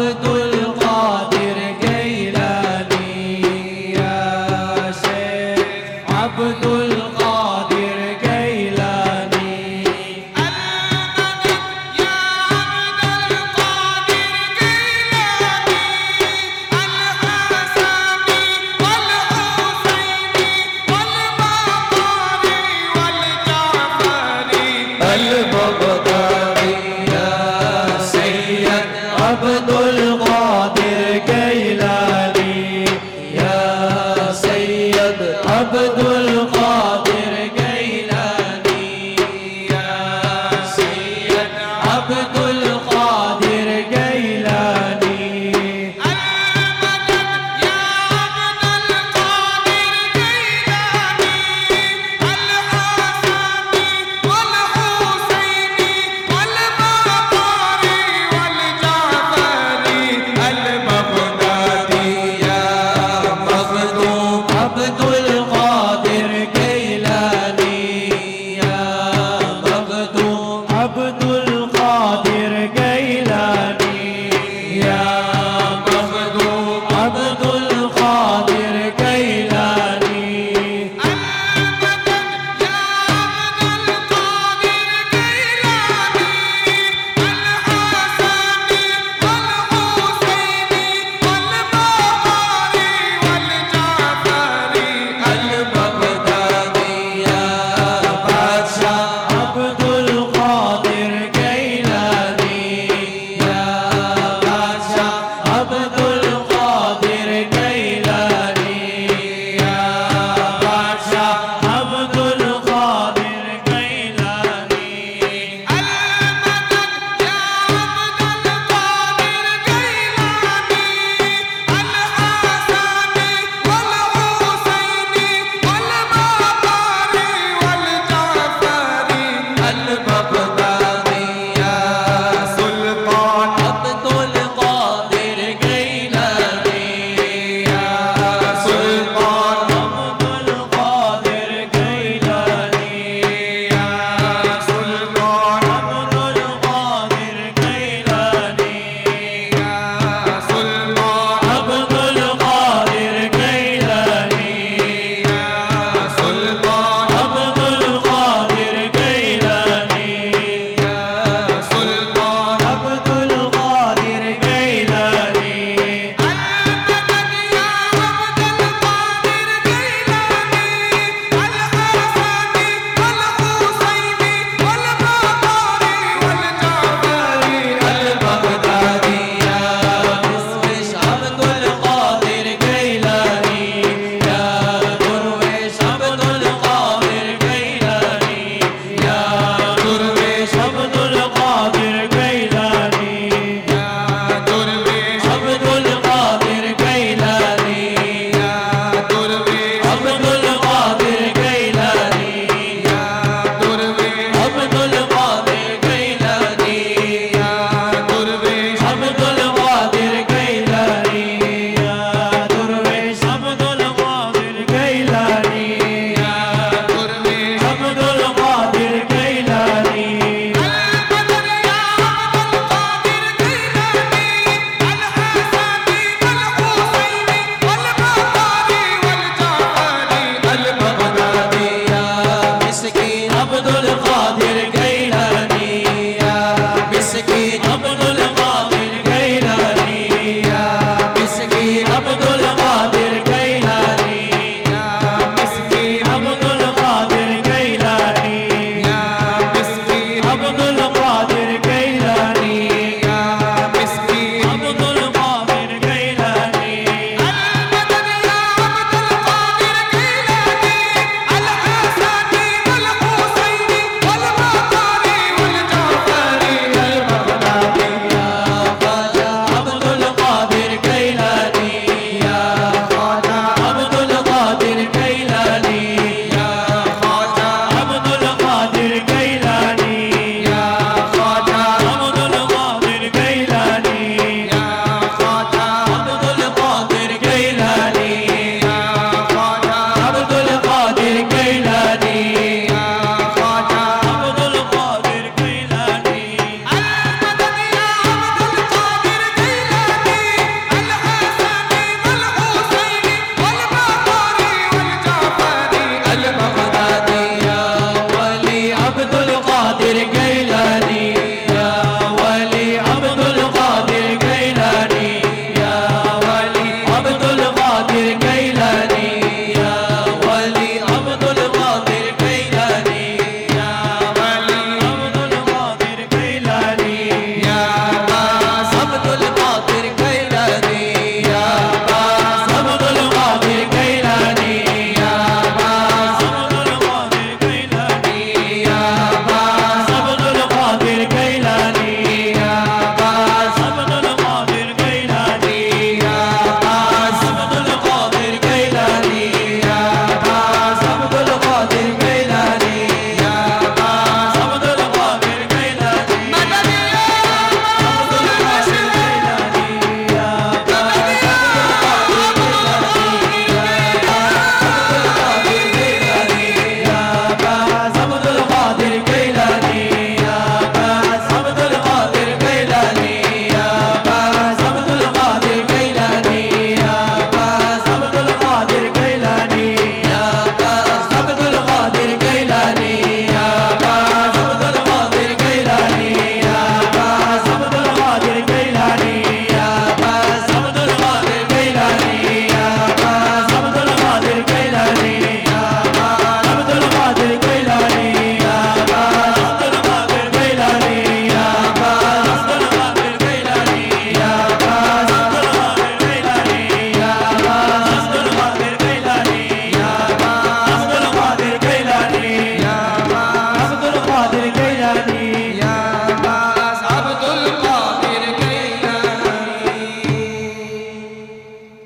عبد القادر جيلاني يا شيخ عبد القادر جيلاني. المدد يا عبد القادر جيلاني الحسن والحسين والباباني والجعفري الباباني عبد